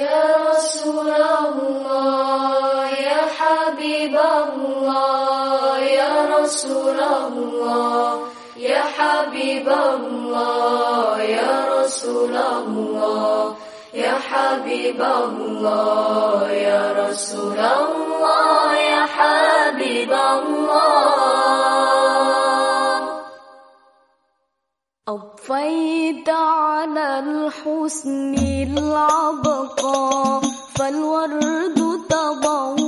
يا رسول الله يا حبيب الله يا رسول الله الله يا رسول الله يا حبيب الله. أضفيت على الحسن العبقى فالورد تضوى